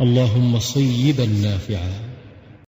اللهم صيبا نافعا